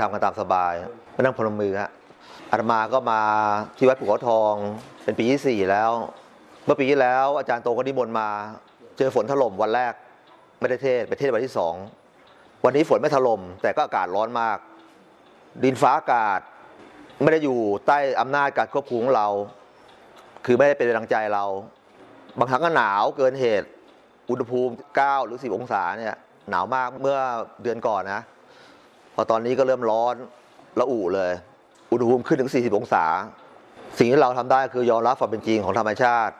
ธรรมกันตามสบายมานั่งพนมมือฮะอาตมาก็มาที่วัดภูเขาทอง เป็นปีที่สี่แล้ว เมื่อปีที่แล้ว อาจารย์โตก็นิมนต์มา เจอฝนถล่มวันแรกไม่ได้เทศไปเทศวันที่สองวันนี้ฝนไม่ถล่มแต่ก็อากาศร้อนมาก ดินฟ้าอากาศ ไม่ได้อยู่ใต้อำนาจการควบคุมของเรา คือไม่ได้เป็นดังใจเรา บางครั้งก็หนาวเกินเหตุ อุณหภูมิ 9 หรือ 10 องศาเนี่ยหนาวมากเมื่อเดือนก่อนนะ อตอนนี้ก็เริ่มร้อนระอุเลย อุณหภูมิขึ้นถึง 40 องศา สิ่งที่เราทำได้คือยอมรับความเป็นจริงของธรรมชาติ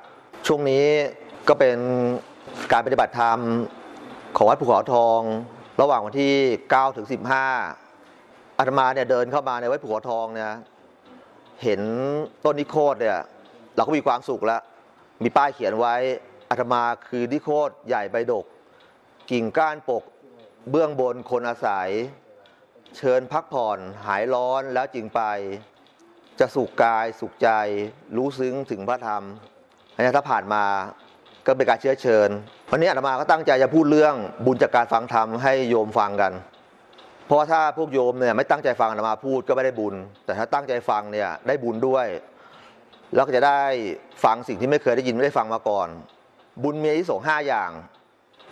ช่วงนี้ก็เป็นการปฏิบัติธรรมของวัดภูเขาทอง ระหว่างวันที่ 9 ถึง 15อาตมาเนี่ยเดินเข้ามาในวัดภูเขาทองเนี่ยเห็นต้นนิโคตเนี่ยเราก็มีความสุขแล้ว มีป้ายเขียนไว้อาตมาคือนิโคตใหญ่ใบดก กิ่งก้านปก เบื้องบนคนอาศัย เชิญพักผ่อนหายร้อนแล้วจึงไป จะสุขกายสุขใจรู้ซึ้งถึงพระธรรมอันนี้ถ้าผ่านมาก็เป็นการเชื้อเชิญ วันนี้อาตมาก็ตั้งใจจะพูดเรื่องบุญจากการฟังธรรมให้โยมฟังกัน เพราะถ้าพวกโยมเนี่ยไม่ตั้งใจฟังอาตมาพูดก็ไม่ได้บุญ แต่ถ้าตั้งใจฟังเนี่ยได้บุญด้วย แล้วก็จะได้ฟังสิ่งที่ไม่เคยได้ยินไม่ได้ฟังมาก่อน บุญมีอานิสงส์ห้าอย่าง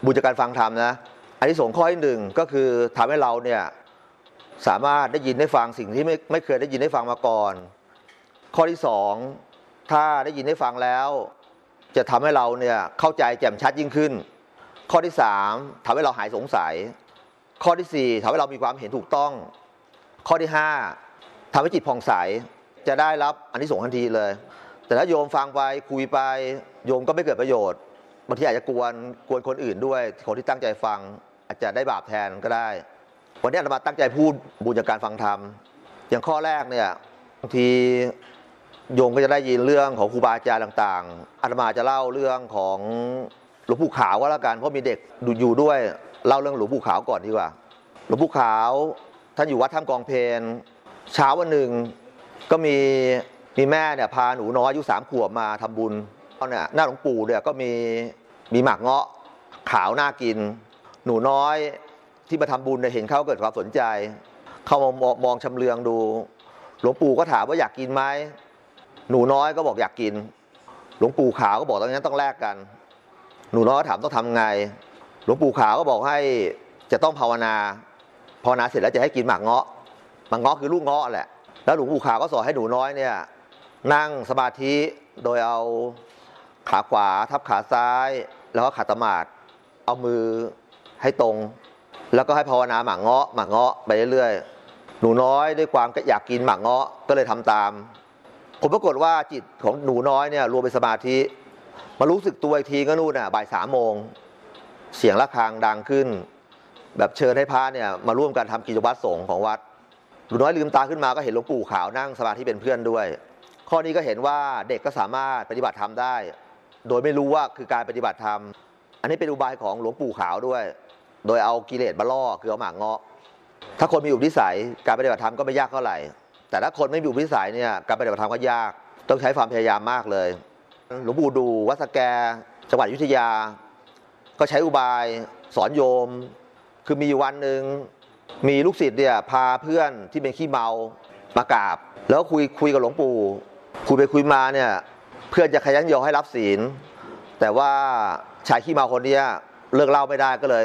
บุญจากการฟังธรรมนะอานิสงส์ข้อที่หนึ่งก็คือทำให้เราเนี่ย สามารถได้ยินได้ฟังสิ่งที่ไม่ไม่เคยได้ยินได้ฟังมาก่อน ข้อที่สองถ้าได้ยินได้ฟังแล้ว จะทำให้เราเนี่ยเข้าใจแจ่มชัดยิ่งขึ้น ข้อที่สามทำให้เราหายสงสัย ข้อที่สี่ทำให้เรามีความเห็นถูกต้อง ข้อที่ห้าทำให้จิตผ่องใสจะได้รับอันนี้ส่งทันทีเลย แต่ถ้าโยมฟังไปคุยไปโยมก็ไม่เกิดประโยชน์บางทีอาจจะกวนกวนคนอื่นด้วยคนที่ตั้งใจฟังอาจจะได้บาปแทนก็ได้ วันนี้อามาตั้งใจพูดบุญจากการฟังธรรม อย่างข้อแรกเนี่ยบางทีโยมก็จะได้ยินเรื่องของครูบาอาจารย์ต่างๆอาตมาจะเล่าเรื่องของหลวงปู่ขาวก็แล้วกันเพราะมีเด็กอยู่ด้วยเล่าเรื่องหลวงปู่ขาวก่อนดีกว่า หลวงปู่ขาวท่านอยู่วัดถ้ำกองเพนเช้าวันหนึ่งก็มีมีแม่เนี่ยพาหนูน้อยอายุสามขวบมาทำบุญเนี่ยหน้าหลวงปู่เนี่ยก็มีมีหมากเงาะขาวน่ากิน หนูน้อย ที่มาทำบุญเนี่ยเห็นเขาเกิดความสนใจ เขามามองมองชำเลืองดู หลวงปู่ก็ถามว่าอยากกินไหมหนูน้อยก็บอกอยากกิน หลวงปู่ขาวก็บอกตอนนั้นต้องแลกกัน หนูน้อยถามต้องทำไง หลวงปู่ขาวก็บอกให้จะต้องภาวนาภาวนาเสร็จแล้วจะให้กินหมากเงาะหมากเงาะคือลูกเงาะแหละแล้วหลวงปู่ขาวก็สอนให้หนูน้อยเนี่ยนั่งสมาธิโดยเอาขาขวาทับขาซ้าย แล้วก็ขาตมาดเอามือให้ตรง แล้วก็ให้ภาวนาหมากเงาะหมากเงาะไปเรื่อยๆหนูน้อยด้วยความอยากกินหมากเงาะก็เลยทำตาม ผมปรากฏว่าจิตของหนูน้อยเนี่ยรวมเป็นสมาธิมารู้สึกตัวอีกทีก็นู่นน่ะบ่ายสามโมง เสียงะระฆังดังขึ้น แบบเชิญให้พระเนี่ยมาร่วมกันทำกิจวัตรสงฆ์ของวัดหนูน้อยลืมตาขึ้นมาก็เห็นหลวงปู่ขาวนั่งสมาธิเป็นเพื่อนด้วย ข้อนี้ก็เห็นว่าเด็กก็สามารถปฏิบัติธรรมได้ โดยไม่รู้ว่าคือการปฏิบัติธรรม อันนี้เป็นอุบายของหลวงปู่ขาวด้วย โดยเอากิเลสมาล่อคือเอาหมากเงาะ ถ้าคนมีอุปนิสัยการปฏิบัติธรรมก็ไม่ยากเท่าไหร่ แต่ถ้าคนไม่มีอุปนิสัยเนี่ยการปฏิบัติธรรมก็ยาก ต้องใช้ความพยายามมากเลย หลวงปู่ดูวัดสแกจังหวัดอยุธยา ก็ใช้อุบายสอนโยม คือมีวันหนึ่งมีลูกศิษย์เนี่ยพาเพื่อนที่เป็นขี้เมามากราบ แล้วคุยคุยกับหลวงปู่คุยไปคุยมาเนี่ยเพื่อนจะขยันโยอให้รับศีล แต่ว่าชายขี้เมาคนนี้เลิกเล่าไม่ได้ก็เลย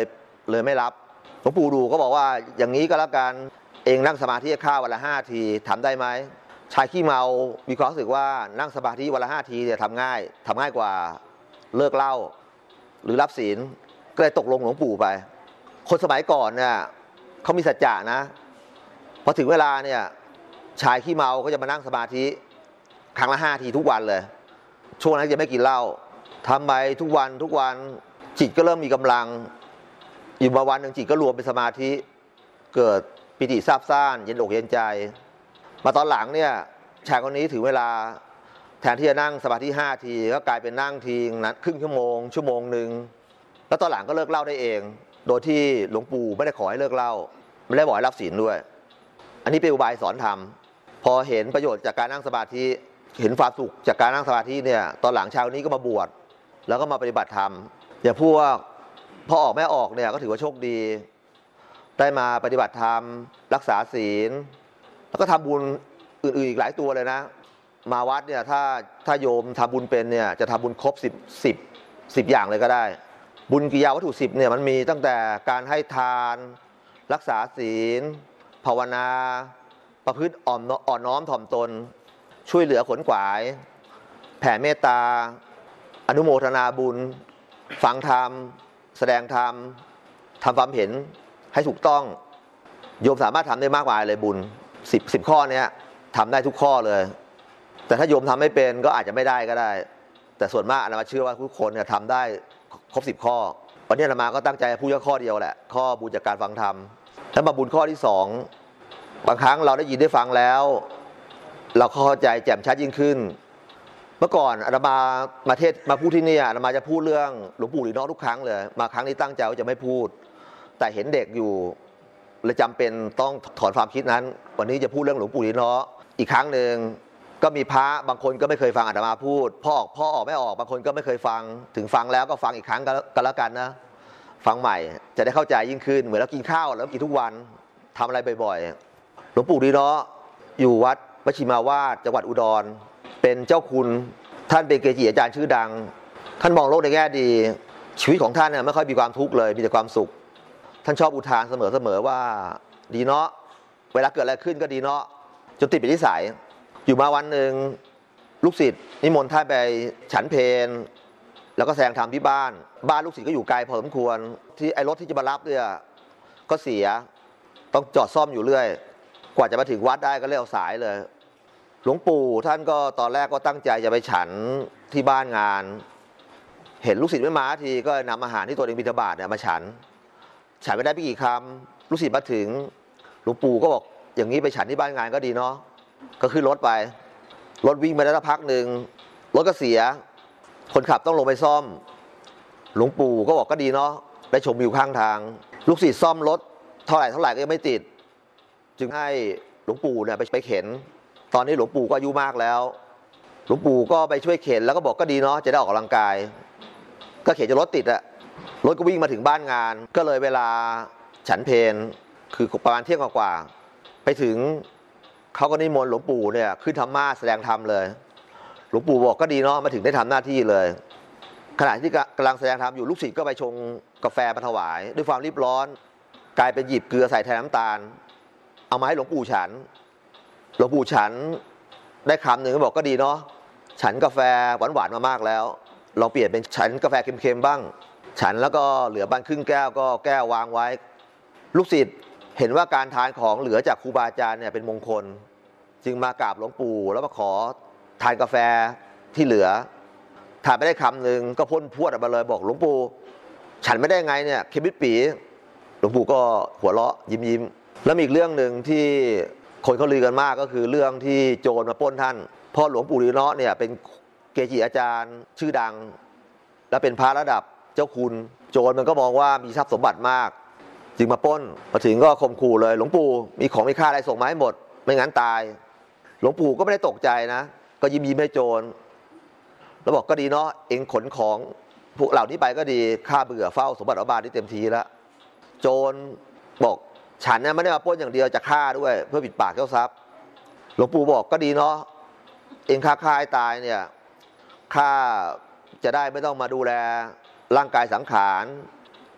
เลยไม่รับหลวงปู่ดูก็บอกว่าอย่างนี้ก็แล้วกันเองนั่งสมาธิข้าววันละห้าทีทำได้ไหมชายขี้เมามีความรู้สึกว่านั่งสมาธิวันละห้าทีเนี่ยทำง่ายทำง่ายกว่าเลิกเหล้าหรือรับศีลก็เลยตกลงหลวงปู่ไป คนสมัยก่อนเนี่ยเขามีสัจจะนะพอถึงเวลาเนี่ยชายขี้เมาก็จะมานั่งสมาธิครั้งละห้าทีทุกวันเลย ช่วงนั้นจะไม่กินเหล้าทำไปทุกวันทุกวันจิตก็เริ่มมีกำลัง อยู่มาวันหนึ่งจิตก็รวมเป็นสมาธิ เกิดปิติซาบซ่าน เย็นอกเย็นใจ มาตอนหลังเนี่ยชายคนนี้ถือเวลาแทนที่จะนั่งสมาธิห้าทีก็กลายเป็นนั่งทีนั้นครึ่งชั่วโมง ชั่วโมงหนึ่งแล้วตอนหลังก็เลิกเล้าได้เอง โดยที่หลวงปู่ไม่ได้ขอให้เลิกเล้าไม่ได้บอกให้รับศีลด้วย อันนี้เป็นอุบายสอนธรรมพอเห็นประโยชน์จากการนั่งสมาธิเห็นความสุขจากการนั่งสมาธิเนี่ยตอนหลังชาวนี้ก็มาบวชแล้วก็มาปฏิบัติธรรมอย่างพวก พอออกแม่ออกเนี่ยก็ถือว่าโชคดี ได้มาปฏิบัติธรรมรักษาศีล แล้วก็ทำบุญอื่นๆอีกหลายตัวเลยนะ มาวัดเนี่ยถ้าถ้าโยมทำบุญเป็นเนี่ยจะทำบุญครบสิบสิบสิบอย่างเลยก็ได้ บุญกิยาวัตถุสิบเนี่ยมันมีตั้งแต่การให้ทาน รักษาศีล ภาวนา ประพฤติอ่อนอ่อนน้อมถ่อมตน ช่วยเหลือขนขวาย แผ่เมตตา อนุโมทนาบุญ ฟังธรรม แสดงธรรมทำความเห็นให้ถูกต้องโยมสามารถทำได้มากมายเลยบุญสิบสิบข้อเนี้ยทำได้ทุกข้อเลย แต่ถ้าโยมทำไม่เป็นก็อาจจะไม่ได้ก็ได้ แต่ส่วนมากอาตมาเชื่อว่าทุกคนเนี่ยทำได้ครบสิบข้อวันนี้อาตมาก็ตั้งใจพูดแค่ข้อเดียวแหละ ข้อบุญจากการฟังธรรมแล้วมาบุญข้อที่สองบางครั้งเราได้ยินได้ฟังแล้ว เราเข้าใจแจ่มชัดยิ่งขึ้น เมื่อก่อนอาตมามาเทศมาพูดที่นี่อาตมาจะพูดเรื่องหลวงปู่หลีน้องทุกครั้งเลย มาครั้งนี้ตั้งใจว่าจะไม่พูด แต่เห็นเด็กอยู่เลยจำเป็นต้องถอนความคิดนั้น วันนี้จะพูดเรื่องหลวงปู่หลีน้ออีกครั้งหนึ่งก็มีพระบางคนก็ไม่เคยฟังอาตมาพูด พ่อออกพ่อออกไม่ออกบางคนก็ไม่เคยฟัง ถึงฟังแล้วก็ฟังอีกครั้งก็แล้วกันนะฟังใหม่จะได้เข้าใจยิ่งขึ้น เหมือนเรากินข้าวแล้วกินทุกวันทำอะไรบ่อยๆหลวงปู่ดีเนาะอยู่วัดวชิมาวาดจังหวัดอุดร เป็นเจ้าคุณท่านเป็นเกจิอาจารย์ชื่อดัง ท่านมองโลกในแง่ดี ชีวิตของท่านเนี่ยไม่ค่อยมีความทุกข์เลยมีแต่ความสุข ท่านชอบอุทานเสมอๆว่าดีเนาะเวลาเกิดอะไรขึ้นก็ดีเนาะจนติดเป็นนิสัย อยู่มาวันหนึ่งลูกศิษย์นิมนต์ท่านไปฉันเพลแล้วก็แสงธรรมที่บ้าน บ้านลูกศิษย์ก็อยู่ไกลพอสมควร ที่ไอ้รถที่จะมารับเนี่ยก็เสีย ต้องจอดซ่อมอยู่เรื่อย กว่าจะมาถึงวัดได้ก็เรียกสายเลย หลวงปู่ท่านก็ตอนแรกก็ตั้งใจจะไปฉันที่บ้านงาน เห็นลูกศิษย์ไม่มาทีก็นำอาหารที่ตัวเองบิณฑบาตเนี่ยมาฉัน ฉันไม่ได้ไม่กี่คำลูกศิษย์มาถึง หลวงปู่ก็บอกอย่างนี้ไปฉันที่บ้านงานก็ดีเนาะก็ขึ้นรถไป รถวิ่งไปได้สักพักหนึ่งรถก็เสีย คนขับต้องลงไปซ่อม หลวงปู่ก็บอกก็ดีเนาะได้ชมวิวข้างทาง ลูกศิษย์ซ่อมรถเท่าไหร่เท่าไหร่ก็ยังไม่ติด จึงให้หลวงปู่เนี่ยไปไปเข็น ตอนนี้หลวงปู่ก็อายุมากแล้ว หลวงปู่ก็ไปช่วยเข็นแล้วก็บอกก็ดีเนาะจะได้ออกกำลังกาย ก็เข็นจนรถติดอะรถก็วิ่งมาถึงบ้านงาน ก็เลยเวลาฉันเพนคือประมาณเที่ยงกว่าไปถึงเขาก็นิมนต์หลวงปู่เนี่ยขึ้นธรรมาแสดงธรรมเลย หลวงปู่บอกก็ดีเนาะมาถึงได้ทำหน้าที่เลย ขณะที่กำลังแสดงธรรมอยู่ลูกศิษย์ก็ไปชงกาแฟมาถวาย ด้วยความรีบร้อน กลายเป็นหยิบเกลือใส่แทนน้ำตาล เอามาให้หลวงปู่ฉัน หลวงปู่ฉันได้คำหนึ่งก็บอกก็ดีเนาะฉันกาแฟหวานๆมามากแล้วลองเปลี่ยนเป็นฉันกาแฟเค็มๆบ้าง ฉันแล้วก็เหลือบ้านครึ่งแก้วก็แก้ววางไว้ ลูกศิษย์เห็นว่าการทานของเหลือจากครูบาอาจารย์เนี่ยเป็นมงคล จึงมากราบหลวงปู่แล้วมาขอทานกาแฟที่เหลือทานไม่ได้คำหนึ่งก็พ่นพวดออกมาเลยบอกหลวงปู่ฉันไม่ได้ไงเนี่ยเคมิดปีหลวงปู่ก็หัวเราะยิ้มยิ้มแล้วมีอีกเรื่องหนึ่งที่ คนเขาลือกันมากก็คือเรื่องที่โจรมาปล้นท่านพ่อหลวงปู่ดีเนาะเนี่ยเป็นเกจิอาจารย์ชื่อดัง และเป็นพระระดับเจ้าคุณ โจรมันก็มองว่ามีทรัพย์สมบัติมาก จึงมาปล้นมาถึงก็ข่มขู่เลย หลวงปู่มีของมีค่าอะไรส่งมาให้หมด ไม่งั้นตาย หลวงปู่ก็ไม่ได้ตกใจนะ ก็ยิ้มยิ้มให้โจร แล้วบอกก็ดีเนาะเองขนของพวกเหล่านี้ไปก็ดีข้าเบื่อเฝ้าสมบัติอบาลที่เต็มทีแล้วโจรบอก ฉันเนี่ยไม่ได้มาป้นอย่างเดียวจะฆ่าด้วย เพื่อปิดปากเจ้าทรัพย์ หลวงปู่บอกก็ดีเนาะเองฆ่าฆ่าให้ตายเนี่ยข้าจะได้ไม่ต้องมาดูแลร่างกายสังขาร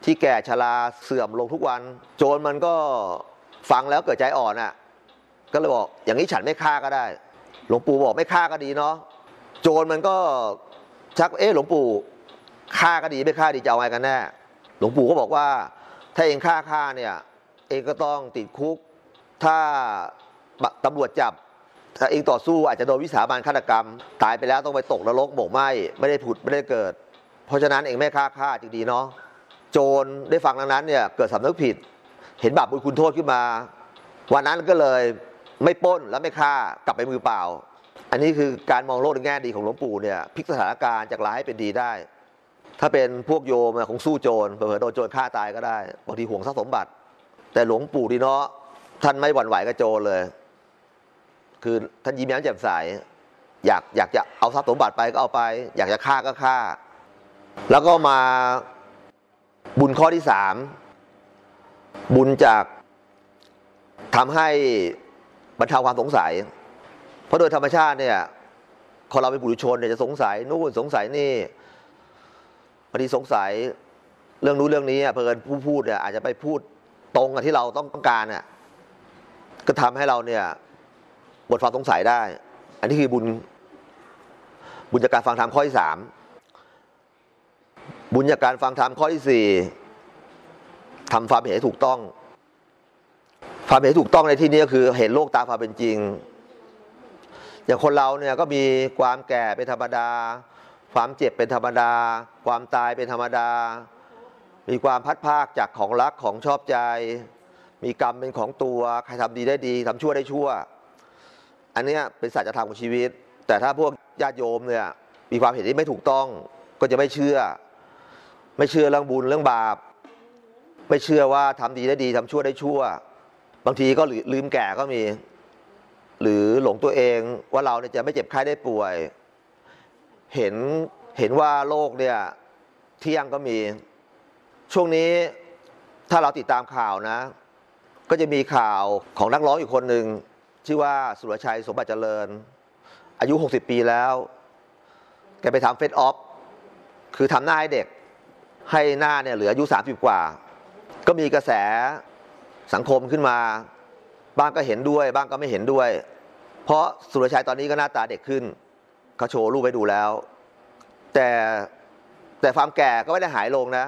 ที่แก่ชราเสื่อมลงทุกวัน โจรมันก็ฟังแล้วเกิดใจอ่อนอะ ก็เลยบอกอย่างนี้ฉันไม่ฆ่าก็ได้ หลวงปู่บอกไม่ฆ่าก็ดีเนาะโจรมันก็ชักเอ๊ะหลวงปู่ฆ่าก็ดีไม่ฆ่าดีจะเอาไงกันแน่หลวงปู่ก็บอกว่า ถ้าเองฆ่าฆ่าเนี่ย เองก็ต้องติดคุก ถ้าตำรวจจับถ้าเองต่อสู้อาจจะโดนวิสามันฆาตกรรม ตายไปแล้วต้องไปตกนรกโบกไหมไม่ได้ผุดไม่ได้เกิด เพราะฉะนั้นเองไม่ฆ่าฆ่าจึงดีเนาะโจรได้ฟังดังนั้นเนี่ยเกิดสำนึกผิด เห็นบาปบุญคุณโทษขึ้นมา วันนั้นก็เลยไม่ป้นและไม่ฆ่ากลับไปมือเปล่า อันนี้คือการมองโลกในแง่ดีของหลวงปู่เนี่ยพลิกสถานการณ์จากร้ายเป็นดีได้ ถ้าเป็นพวกโยมคงสู้โจรเผื่อโดนโจรฆ่าตายก็ได้บางทีห่วงทรัพย์สมบัติ แต่หลวงปู่ดีเนาะท่านไม่หวั่นไหวกับโจรเลย คือท่านยิ้มแย้มแจ่มใสอยากอยากจะเอาทรัพย์สมบัติไปก็เอาไป อยากจะฆ่าก็ฆ่า แล้วก็มาบุญข้อที่สามบุญจากทำให้บรรเทาความสงสัย เพราะโดยธรรมชาติเนี่ยคนเราเป็นบุรุชนเนี่ยจะสงสัยนู่นสงสัยนี่บางทีสงสัยเรื่องนู้นเรื่องนี้เพลินผู้พูดเนี่ยอาจจะไปพูด ตรงกับที่เราต้องการอะก็ทำให้เราเนี่ยหมดความสงสัยได้ อันนี้คือบุญ บุญจากการฟังธรรมข้อที่สามบุญจากการฟังธรรมข้อที่สี่ทำความเห็นถูกต้อง ความเห็นถูกต้องในที่นี้ก็คือเห็นโลกตามความเป็นจริง อย่างคนเราเนี่ยก็มีความแก่เป็นธรรมดา ความเจ็บเป็นธรรมดา ความตายเป็นธรรมดา มีความพัดภาคจากของรักของชอบใจ มีกรรมเป็นของตัวใครทำดีได้ดีทำชั่วได้ชั่ว อันเนี้ยเป็นสัจธรรมของชีวิต แต่ถ้าพวกญาติโยมเนี่ยมีความเห็นที่ไม่ถูกต้องก็จะไม่เชื่อ ไม่เชื่อเรื่องบุญเรื่องบาป ไม่เชื่อว่าทำดีได้ดีทำชั่วได้ชั่ว บางทีก็ลืมแก่ก็มี หรือหลงตัวเองว่าเราเนี่ยจะไม่เจ็บไข้ได้ป่วย เห็นเห็นว่าโลกเนี่ยเที่ยงก็มี ช่วงนี้ถ้าเราติดตามข่าวนะ ก็จะมีข่าวของนักร้องอีกคนหนึ่งชื่อว่าสุรชัยสมบัติเจริญ อายุ 60 ปีแล้ว แกไปทำเฟซออฟคือทำหน้าให้เด็ก ให้หน้าเนี่ยเหลืออายุ 30 กว่า ก็มีกระแสสังคมขึ้นมา บ้างก็เห็นด้วย บ้างก็ไม่เห็นด้วย เพราะสุรชัยตอนนี้ก็หน้าตาเด็กขึ้นเขาโชว์รูปให้ดูแล้ว แต่แต่ความแก่ก็ไม่ได้หายลงนะ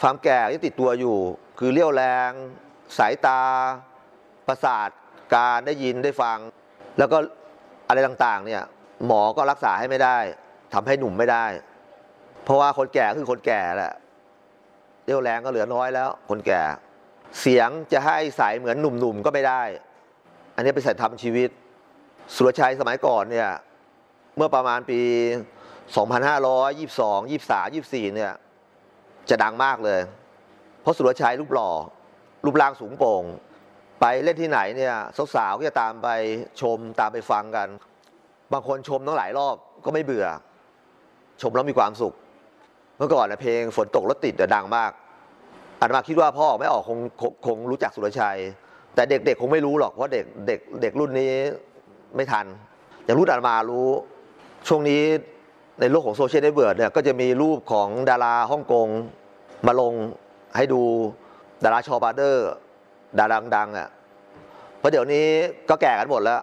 ความแก่ยังติดตัวอยู่ คือเลี้ยวแรง สายตา ประสาท การได้ยินได้ฟัง แล้วก็อะไรต่างๆ เนี่ยหมอก็รักษาให้ไม่ได้ทำให้หนุ่มไม่ได้ เพราะว่าคนแก่คือคนแก่แหละเรี่ยวแรงก็เหลือน้อยแล้ว คนแก่ เสียงจะให้ใสเหมือนหนุ่มๆก็ไม่ได้ อันนี้เป็นสัจธรรมชีวิต สุรชัยสมัยก่อนเนี่ยเมื่อประมาณปี 2522 23 24เนี่ย จะดังมากเลย เพราะสุรชัยรูปหล่อ รูปร่างสูงโปร่ง ไปเล่นที่ไหนเนี่ยสาวๆก็จะตามไปชมตามไปฟังกัน บางคนชมตั้งหลายรอบก็ไม่เบื่อ ชมแล้วมีความสุข เมื่อก่อนนะเพลงฝนตกรถติดแต่ดังมากอาตมาคิดว่าพ่อแม่ออกคงคงคงรู้จักสุรชัย แต่เด็กๆคงไม่รู้หรอกเพราะเด็กเด็กเด็กรุ่นนี้ไม่ทัน อย่างรุ่นอาตมารู้ ช่วงนี้ ในโลกของโซเชียลเน็ตเวิร์กเนี่ยก็จะมีรูปของดาราฮ่องกงมาลงให้ดูดารา Shaw Brothers ดาราดังๆอะเพราะเดี๋ยวนี้ก็แก่กันหมดแล้ว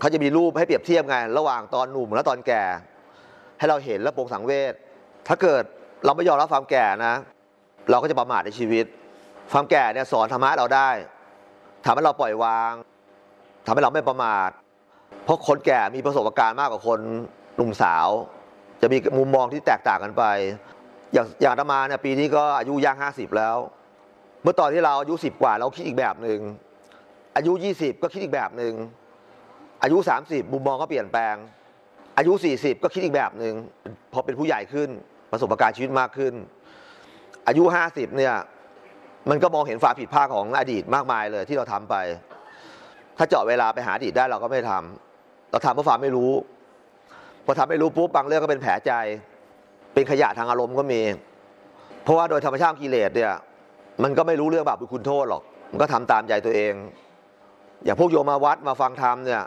เขาจะมีรูปให้เปรียบเทียบไงระหว่างตอนหนุ่มและตอนแก่ ให้เราเห็นแล้วปลงสังเวชถ้าเกิดเราไม่ยอมรับความแก่นะ เราก็จะประมาทในชีวิต ความแก่เนี่ยสอนธรรมะเราได้ทำให้เราปล่อยวางทำให้เราไม่ประมาท เพราะคนแก่มีประสบการณ์มากกว่าคนหนุ่มสาว จะมีมุมมองที่แตกต่างกันไป อย่างอย่างตมาเนี่ยปีนี้ก็อายุย่างห้าสิบแล้ว เมื่อตอนที่เราอายุสิบกว่าเราคิดอีกแบบหนึ่งอายุยี่สิบก็คิดอีกแบบหนึ่งอายุสามสิบมุมมองก็เปลี่ยนแปลง อายุสี่สิบก็คิดอีกแบบหนึ่งพอเป็นผู้ใหญ่ขึ้นประสบการณ์ชีวิตมากขึ้น อายุห้าสิบเนี่ยมันก็มองเห็นฝ่าผิดพลาดของอดีตมากมายเลยที่เราทำไป ถ้าเจาะเวลาไปหาอดีตได้เราก็ไม่ทำเราทำเพราะควาไม่รู้ พอทำไม่รู้ปุ๊บบางเรื่องก็เป็นแผลใจ เป็นขยะทางอารมณ์ก็มี เพราะว่าโดยธรรมชาติกิเลสเนี่ย มันก็ไม่รู้เรื่องบาปบุญคุณโทษหรอก มันก็ทำตามใจตัวเอง อย่างพวกโยมมาวัดมาฟังธรรมเนี่ย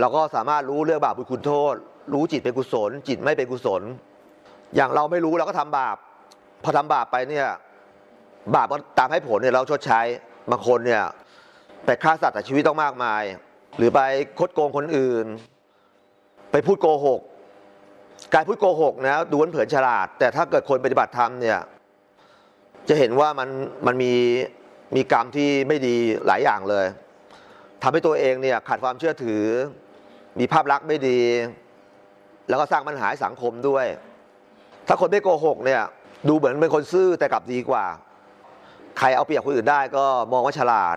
เราก็สามารถรู้เรื่องบาปบุญคุณโทษ รู้จิตเป็นกุศล จิตไม่เป็นกุศล อย่างเราไม่รู้เราก็ทำบาป พอทำบาปไปเนี่ย บาปก็ตามให้ผลเนี่ยเราชดใช้บางคนเนี่ยไปฆ่าสัตว์แต่ชีวิตต้องมากมาย หรือไปคดโกงคนอื่น ไปพูดโกหก การพูดโกหกนะดูเผินฉลาด แต่ถ้าเกิดคนปฏิบัติธรรมเนี่ยจะเห็นว่ามันมันมีมีกรรมที่ไม่ดีหลายอย่างเลยทำให้ตัวเองเนี่ยขาดความเชื่อถือ มีภาพลักษณ์ไม่ดี แล้วก็สร้างปัญหาให้สังคมด้วย ถ้าคนไม่โกหกเนี่ยดูเหมือนเป็นคนซื่อแต่กลับดีกว่า ใครเอาเปรียบคนอื่นได้ก็มองว่าฉลาด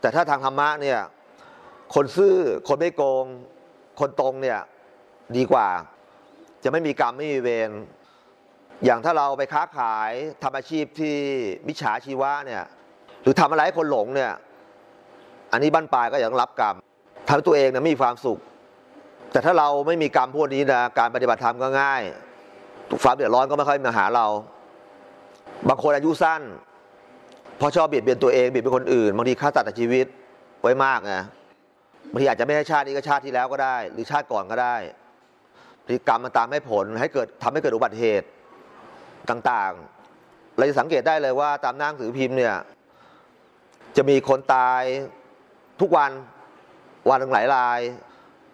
แต่ถ้าทางธรรมะเนี่ยคนซื่อคนไม่โกง คนตรงเนี่ย ดีกว่า จะไม่มีกรรมไม่มีเวรอย่างถ้าเราไปค้าขายทำอาชีพที่มิจฉาชีวะเนี่ยหรือทำอะไรให้คนหลงเนี่ยอันนี้บั้นปลายก็ยังรับกรรมทำตัวเองนี่ยไม่มีความสุข แต่ถ้าเราไม่มีกรรมพวกนี้นะการปฏิบัติธรรมก็ง่ายความเดือดร้อนก็ไม่ค่อยมาหาเรา บางคนอายุสั้นพราะชอบเบียดเบียนตัวเองเบียดเบียนคนอื่นบางทีฆ่าตัดชีวิตไว้มากไงบางทีอาจจะไม่ใช่ชาตินี้ก็ชาติที่แล้วก็ได้ หรือชาติก่อนก็ได้ พฤติกรรมมันตามให้ผลให้เกิดทำให้เกิดอุบัติเหตุต่างๆ เราจะสังเกตได้เลยว่าตามหนังสือพิมพ์เนี่ยจะมีคนตายทุกวันวันหนึ่งหลายราย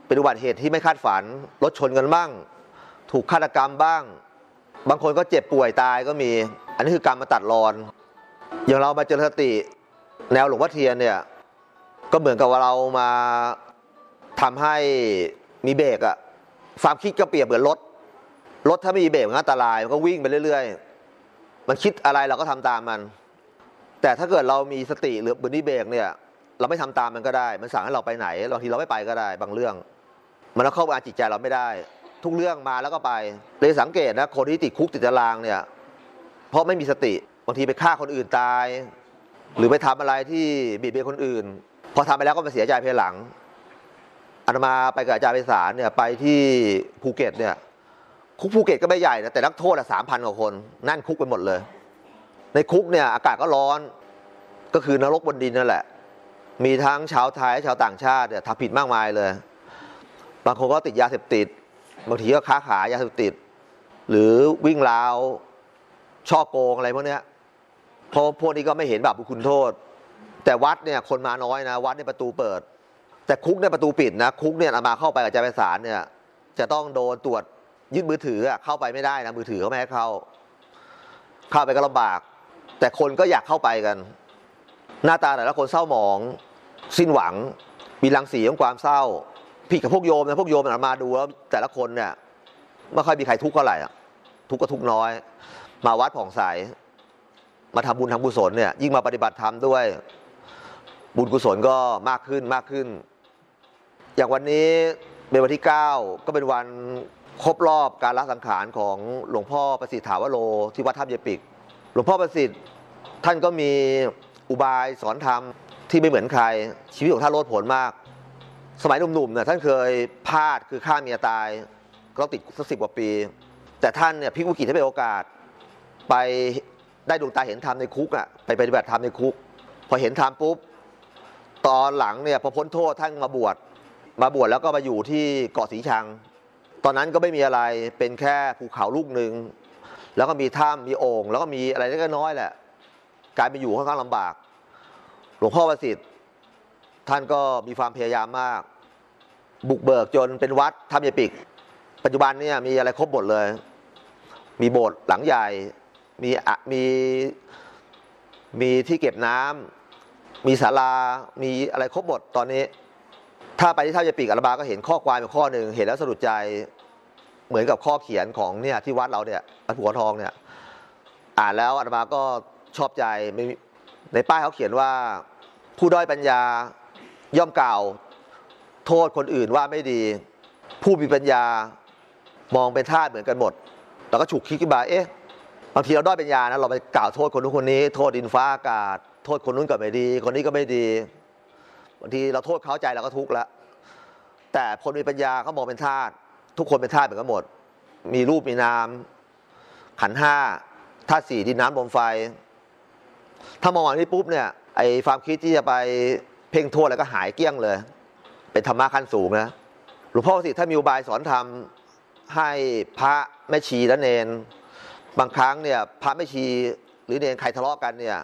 เป็นอุบัติเหตุที่ไม่คาดฝันรถชนกันบ้าง ถูกฆาตกรรมบ้าง บางคนก็เจ็บป่วยตายก็มี อันนี้คือกรรมมาตัดรอน อย่างเรามาเจริญสติแนวหลวงพ่อเทียนเนี่ยก็เหมือนกับว่าเรามาทำให้มีเบรกอะ ความคิดก็เปรียบเหมือนรถ รถถ้าไม่มีเบรกมันอันตรายมันก็วิ่งไปเรื่อย ๆ มันคิดอะไรเราก็ทำตามมัน แต่ถ้าเกิดเรามีสติหรือบืนที่เบรกเนี่ย เราไม่ทำตามมันก็ได้ มันสั่งให้เราไปไหนบางทีเราไม่ไปก็ได้ บางเรื่อง มันเข้ามาจิตใจเราไม่ได้ ทุกเรื่องมาแล้วก็ไปเลยสังเกตนะคนที่ติดคุกติดตะรางเนี่ย เพราะไม่มีสติบางทีไปฆ่าคนอื่นตาย หรือไปทำอะไรที่เบียดเบียนคนอื่น พอทำไปแล้วก็มาเสียใจภายหลัง อาตมาไปกับอาจารย์ไพศาลเนี่ยไปที่ภูเก็ตเนี่ยคุกภูเก็ตก็ไม่ใหญ่นะแต่นักโทษอะสามพันกว่าคน นั่นคุกไปหมดเลย ในคุกเนี่ยอากาศก็ร้อนก็คือนรกบนดินนั่นแหละ มีทั้งชาวไทยชาวต่างชาติเนี่ยทำผิดมากมายเลย บางคนก็ติดยาเสพติดบางทีก็ค้าขายยาเสพติด หรือวิ่งราวช่อโกงอะไรพวกเนี้ยพราะพวกนี้ก็ไม่เห็นบาปบุญคุณโทษ แต่วัดเนี่ยคนมาน้อยนะ วัดในยประตูเปิด แต่คุกเนี่ยประตูปิดนะคุกเนี่ยอามาเข้าไปกับจารย์ไพศาลเนี่ย จะต้องโดนตรวจยึดมือถืออะเข้าไปไม่ได้นะมือถือเขาไม่ให้เข้า เข้าไปก็ลำบาก แต่คนก็อยากเข้าไปกัน หน้าตาแต่ละคนเศร้าหมอง สิ้นหวัง มีรังสีของความเศร้า ผิดกับพวกโยมนะพวกโยมอามาดูแล้วแต่ละคนเนี่ยไม่ค่อยมีใครทุกข์เท่าไหร่อะทุกข์ก็ทุกข์น้อย มาวัดผ่องใสมาทำบุญทำกุศลเนี่ยยิ่งมาปฏิบัติธรรมด้วย บุญกุศลก็มากขึ้นมากขึ้น อย่างวันนี้เป็นวันที่ 9 ก็เป็นวันครบรอบการละสังขารของหลวงพ่อประสิทธิ์ถาวโรที่วัดถ้ำเยปิก หลวงพ่อประสิทธิ์ท่านก็มีอุบายสอนธรรมที่ไม่เหมือนใคร ชีวิตของท่านโลดโผนมาก สมัยหนุ่มๆเนี่ยท่านเคยพลาดคือฆ่าเมียตาย ก็ต้องติดคุกสักสิบกว่าปี แต่ท่านเนี่ยพลิกวิกฤตให้เป็นโอกาส ไปได้ดวงตาเห็นธรรมในคุกอะไปปฏิบัติธรรมในคุก พอเห็นธรรมปุ๊บตอนหลังเนี่ยพอพ้นโทษท่านมาบวช มาบวชแล้วก็มาอยู่ที่เกาะสีชัง ตอนนั้นก็ไม่มีอะไรเป็นแค่ภูเขาลูกหนึ่งแล้วก็มีถ้ำมีโอ่งแล้วก็มีอะไรเล็กน้อยแหละกลายไปอยู่ค่อนข้างลำบาก หลวงพ่อประสิทธิ์ท่านก็มีความพยายามมาก บุกเบิกจนเป็นวัดถ้ำเยปิก ปัจจุบันเนี่ยมีอะไรครบหมดเลย มีโบสถ์หลังใหญ่ มีมีมีที่เก็บน้ำมีศาลา มีอะไรครบหมดตอนนี้ ถ้าไปที่ท่าจะปีกอัลบาก็เห็นข้อความอยู่ข้อหนึ่งเห็นแล้วสะดุดใจเหมือนกับข้อเขียนของเนี่ยที่วัดเราเนี่ยวัดผัวทองเนี่ย อ่านแล้วอาตมาก็ชอบใจไม่ในป้ายเขาเขียนว่า ผู้ด้อยปัญญาย่อมกล่าว โทษคนอื่นว่าไม่ดี ผู้มีปัญญามองเป็นทาสเหมือนกันหมดเราก็ฉุกคิดขึ้นมาเอ๊ะบางทีเราด้อยปัญญานะเราไปกล่าวโทษคนนู้นคนนี้ โทษดินฟ้าอากาศ โทษคนนู้นก็ไม่ดี คนนี้ก็ไม่ดี บางทีเราโทษเขาใจเราก็ทุกข์แล้วแต่คนมีปัญญาเขามองเป็นทาสทุกคนเป็นทาสเหมือนกันหมด มีรูปมีนาม ขันห้าธาตุสี่ดินน้ำลมไฟ ถ้ามองอย่างนี้ปุ๊บเนี่ยไอ้ความคิดที่จะไปเพ่งโทษแล้วก็หายเกี้ยงเลย เป็นธรรมะขั้นสูงนะหลวงพ่อสิถ้ามีอุบายสอนธรรมให้พระแม่ชีและเนน บางครั้งเนี่ยพระแม่ชีหรือเนนใครทะเลาะกันเนี่ย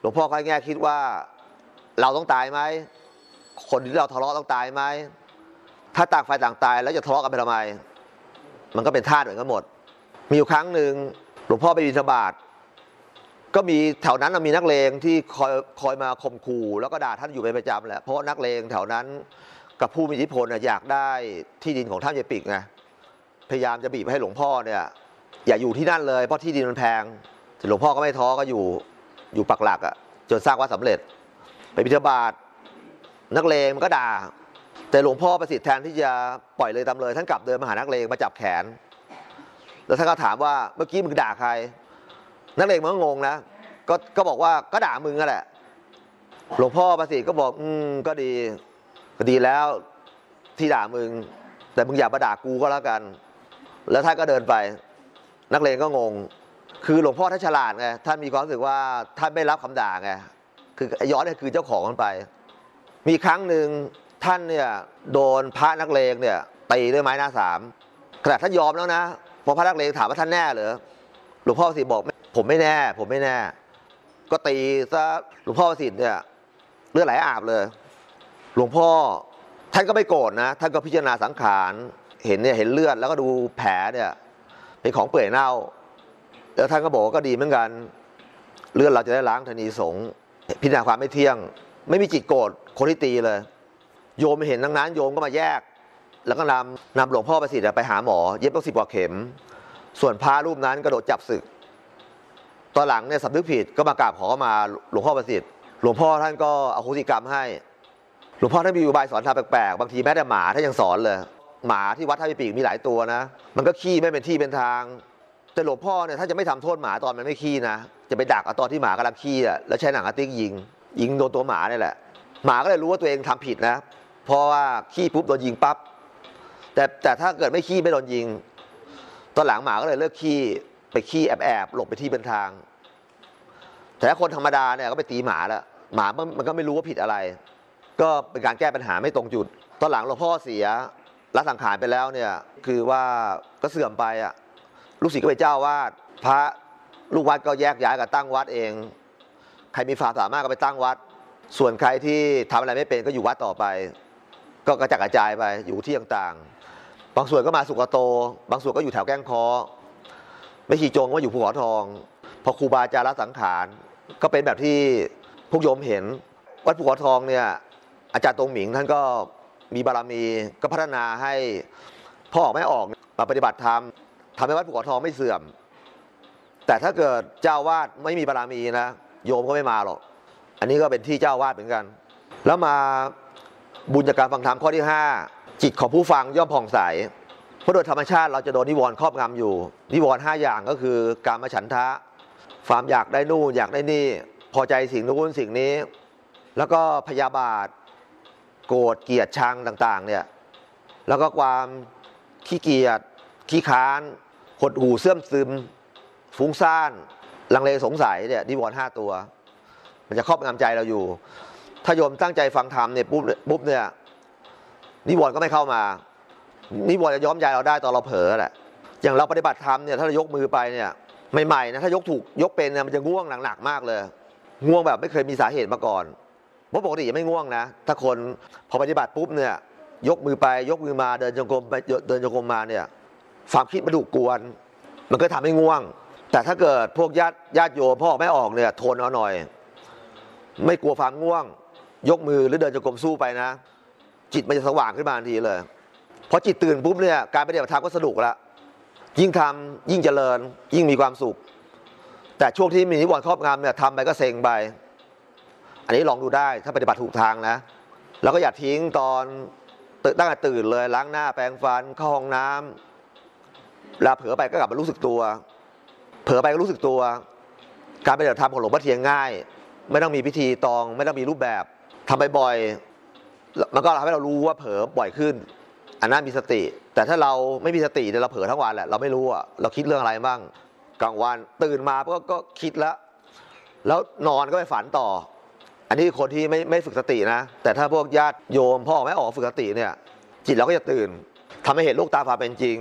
หลวงพ่อก็ให้แง่คิดว่า เราต้องตายไหมคนที่เราทะเลาะต้องตายไหมถ้าต่างฝ่ายต่างตายแล้วจะทะเลาะกันไปทำไม มันก็เป็นธาตุเหมือนกันหมด มีอยู่ครั้งหนึ่งหลวงพ่อไปบิณฑบาตก็มีแถวนั้นมีนักเลงที่คอยคอยมาข่มขู่แล้วก็ด่าท่านอยู่เป็นประจำแหละเพราะนักเลงแถวนั้นกับผู้มีอิทธิพลอยากได้ที่ดินของท่านเยปิกไงพยายามจะบีบให้หลวงพ่อเนี่ยอย่าอยู่ที่นั่นเลยเพราะที่ดินมันแพงแต่หลวงพ่อก็ไม่ท้อก็อยู่อยู่ปักหลักอะ่ะจนสร้างวัดสำเร็จ ไปบิณฑบาตนักเลงมันก็ด่า แต่หลวงพ่อประสิทธิ์แทนที่จะปล่อยเลยตามเลยท่านกลับเดินมาหานักเลงมาจับแขน แล้วท่านก็ถามว่าเมื่อกี้มึงด่าใคร นักเลงมันก็งงนะก็ก็บอกว่าก็ด่ามึงนั่นแหละ หลวงพ่อประสิทธิ์ก็บอก อืมก็ดี ก็ดีแล้วที่ด่ามึง แต่มึงอย่ามาด่ากูก็แล้วกัน แล้วท่านก็เดินไป นักเลงก็งง คือหลวงพ่อท่านฉลาดไงท่านมีความรู้สึกว่าท่านไม่รับคำด่าไง คือย้อนเนี่ยคือเจ้าของมันไป มีครั้งหนึ่งท่านเนี่ยโดนพระนักเลงเนี่ยตีด้วยไม้หน้าสามขนาดท่านยอมแล้วนะพอพระนักเลงถามว่าท่านแน่เหรอหลวงพ่อสิบอกผมไม่แน่ ผมไม่แน่ ก็ตีซะหลวงพ่อสิทธิ์เนี่ย เลือดไหลอาบเลย หลวงพ่อท่านก็ไม่โกรธนะท่านก็พิจารณาสังขารเห็นเนี่ยเห็นเลือดแล้วก็ดูแผลเนี่ยเป็นของเปื่อยเน่า แล้วท่านก็บอกว่าก็ดีเหมือนกัน เลือดเราจะได้ล้างธนีสงฆ์ พิจารณาความไม่เที่ยง ไม่มีจิตโกรธคนที่ตีเลย โยมเห็นดังนั้น โยมก็มาแยก แล้วก็นำนำหลวงพ่อประสิทธิ์ไปหาหมอ เย็บต้องสิบกว่าเข็ม ส่วนพระรูปนั้นกระโดดจับศึกตอนหลังเนี่ยสำนึกผิดก็มากราบขอเข้ามาหลวงพ่อประสิทธิ์หลวงพ่อท่านก็อโหสิกรรมให้ หลวงพ่อท่านมีอุบายสอนทางแปลกๆบางทีแม้แต่หมาท่านยังสอนเลย หมาที่วัดท่าพิปีกมีหลายตัวนะ มันก็ขี้ไม่เป็นที่เป็นทาง แต่หลวงพ่อเนี่ยท่านจะไม่ทำโทษหมาตอนมันไม่ขี้นะ จะไปดักเอาตอนที่หมากำลังขี้อะแล้วใช้หนังกระติกยิง ยิงโดนตัวหมาเนี่ยแหละ หมาก็เลยรู้ว่าตัวเองทำผิดนะเพราะว่าขี้ปุ๊บโดนยิงปั๊บแต่แต่ถ้าเกิดไม่ขี้ไม่โดนยิง ตอนหลังหมาก็เลยเลิกขี้ไปขี้แอบแอบๆหลบไปที่เป็นทาง แต่ถ้าคนธรรมดาเนี่ยก็ไปตีหมาแล้วหมามันก็ไม่รู้ว่าผิดอะไร ก็เป็นการแก้ปัญหาไม่ตรงจุด ตอนหลังหลวงพ่อเสียละสังขารไปแล้วเนี่ยคือว่าก็เสื่อมไปอะลูกศิษย์ก็ไปเจ้าวาดพระ ลูกวัดก็แยกย้ายกับตั้งวัดเอง ใครมีความสามารถก็ไปตั้งวัด ส่วนใครที่ทำอะไรไม่เป็นก็อยู่วัดต่อไป ก็กระจัดกระจายไปอยู่ที่ต่างๆ บางส่วนก็มาสุกโต บางส่วนก็อยู่แถวแก้งคอไม่ขี่จงว่าอยู่ภูเขาทอง พอครูบาอาจารย์ละสังขาร ก็เป็นแบบที่พวกโยมเห็น วัดภูเขาทองเนี่ยอาจารย์ตรงหมิงท่านก็มีบารมีก็พัฒนาให้พ่อออกไม่ออกมาปฏิบัติธรรมทำให้วัดภูเขาทองไม่เสื่อม แต่ถ้าเกิดเจ้าวาดไม่มีบารมีนะโยมก็ไม่มาหรอก อันนี้ก็เป็นที่เจ้าวาดเหมือนกัน แล้วมาบุญจากการฟังธรรมข้อที่ 5 จิตของผู้ฟังย่อมผ่องใส เพราะโดยธรรมชาติเราจะโดนนิวรณ์ครอบงำอยู่ นิวรณ์ห้าอย่างก็คือการมาฉันทะความอยากได้นู่นอยากได้นี่ พอใจสิ่งนู้นสิ่งนี้ แล้วก็พยาบาท โกรธเกลียดชังต่างๆเนี่ย แล้วก็ความขี้เกียจขี้ค้านหดหู่เสื่อมซึม ฟุ้งซ่านลังเลสงสัยเนี่ยนิวรณ์ห้าตัว มันจะครอบงำใจเราอยู่ ถ้าโยมตั้งใจฟังธรรมเนี่ยปุ๊บปุ๊บเนี่ยนิวรณ์ก็ไม่เข้ามา นิวรณ์จะย้อมใจเราได้ตอนเราเผลอแหละอย่างเราปฏิบัติธรรมเนี่ยถ้าเรายกมือไปเนี่ยใหม่ๆนะถ้ายกถูกยกเป็นเนี่ยมันจะง่วงหนักๆมากเลย ง่วงแบบไม่เคยมีสาเหตุมาก่อนเพราะปกติไม่ง่วงนะ ถ้าคนพอปฏิบัติปุ๊บเนี่ยยกมือไปยกมือมาเดินจงกรมไปเดินจงกรมมาเนี่ยความคิดมันดุกวน มันก็ทำให้ง่วง แต่ถ้าเกิดพวกญาติญาติโยมพ่อไม่ออกเนี่ยทนเอาหน่อย ไม่กลัวความง่วง ยกมือหรือเดินจงกรมสู้ไปนะ จิตมันจะสว่างขึ้นมาทันทีเลยพอจิตตื่นปุ๊บเนี่ยการปฏิบัติธรรมก็สนุกละยิ่งทำยิ่งเจริญ ยิ่งมีความสุข แต่ช่วงที่มีนิวรณ์ครอบงำเนี่ยทำไปก็เซ็งไปอันนี้ลองดูได้ถ้าปฏิบัติถูกทางนะ แล้วก็อย่าทิ้งตอนตตั้งแต่ตื่นเลยล้างหน้าแปรงฟันเข้าห้องน้ำแล้วเผลอไปก็กลับมารู้สึกตัว เผลอไปก็รู้สึกตัว การปฏิบัติธรรมของหลวงพ่อเทียงง่าย ไม่ต้องมีพิธีตอง ไม่ต้องมีรูปแบบทำบ่อยๆมันก็ทำให้เรารู้ว่าเผลอบ่อยขึ้น อันนั้นมีสติ แต่ถ้าเราไม่มีสติเนี่ยเราเผลอทั้งวันแหละเราไม่รู้อะเราคิดเรื่องอะไรบ้างกลางวันตื่นมาก็ก็คิดแล้วแล้วนอนก็ไปฝันต่อ อันนี้คนที่ไม่ไม่ฝึกสตินะ แต่ถ้าพวกญาติโยมพ่อแม่ออกฝึกสติเนี่ย จิตเราก็จะตื่นทำให้เห็นโลกตามความเป็นจริง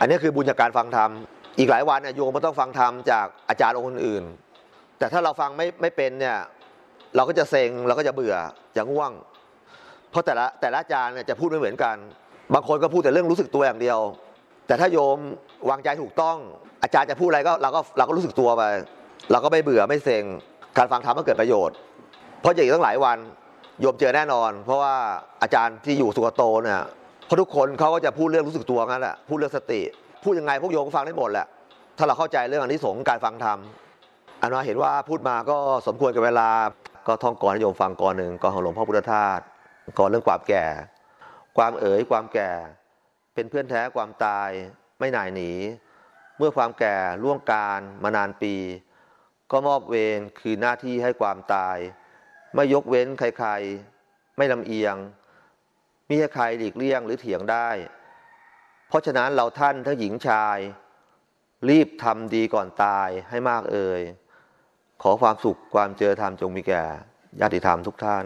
อันนี้คือบุญจากการฟังธรรม อีกหลายวันเนี่ยโยมมันต้องฟังธรรมจากอาจารย์องค์อื่น แต่ถ้าเราฟังไม่ไม่เป็นเนี่ยเราก็จะเซ็งเราก็จะเบื่อจะง่วง เพราะแต่ละแต่ละอาจารย์เนี่ยจะพูดไม่เหมือนกัน บางคนก็พูดแต่เรื่องรู้สึกตัวอย่างเดียว แต่ถ้าโยมวางใจถูกต้อง อาจารย์จะพูดอะไรก็เราก็เราก็รู้สึกตัวไป เราก็ไม่เบื่อไม่เซ็งการฟังธรรมก็เกิดประโยชน์ เพราะอย่างอีกตั้งหลายวันโยมเจอแน่นอน เพราะว่าอาจารย์ที่อยู่สุกโตเนี่ยเพราะทุกคนเขาก็จะพูดเรื่องรู้สึกตัวงั้นแหละพูดเรื่องสติ พูดยังไงพวกโยมก็ฟังได้หมดแหละ ถ้าเราเข้าใจเรื่องอันที่สงส์การฟังธรรมอันว่าเห็นว่าพูดมาก็สมควรกับเวลาก็ท่องกรให้โยมฟังกรหนึ่งกรของหลวงพ่อพุทธทาสกรเรื่องความแก่ ความเอ๋ยความแก่ เป็นเพื่อนแท้ความตายไม่หน่ายหนี เมื่อความแก่ล่วงการมานานปี ก็มอบเวรคือหน้าที่ให้ความตาย ไม่ยกเว้นใครๆ ไม่ลำเอียงมิให้ใครหลีกเลี่ยงหรือเถียงได้ ราะฉะนั้นเราท่านทั้งหญิงชาย รีบทำดีก่อนตายให้มากเอ่ยขอความสุขความเจอธรรมจงมีแก่ญาติธรรมทุกท่าน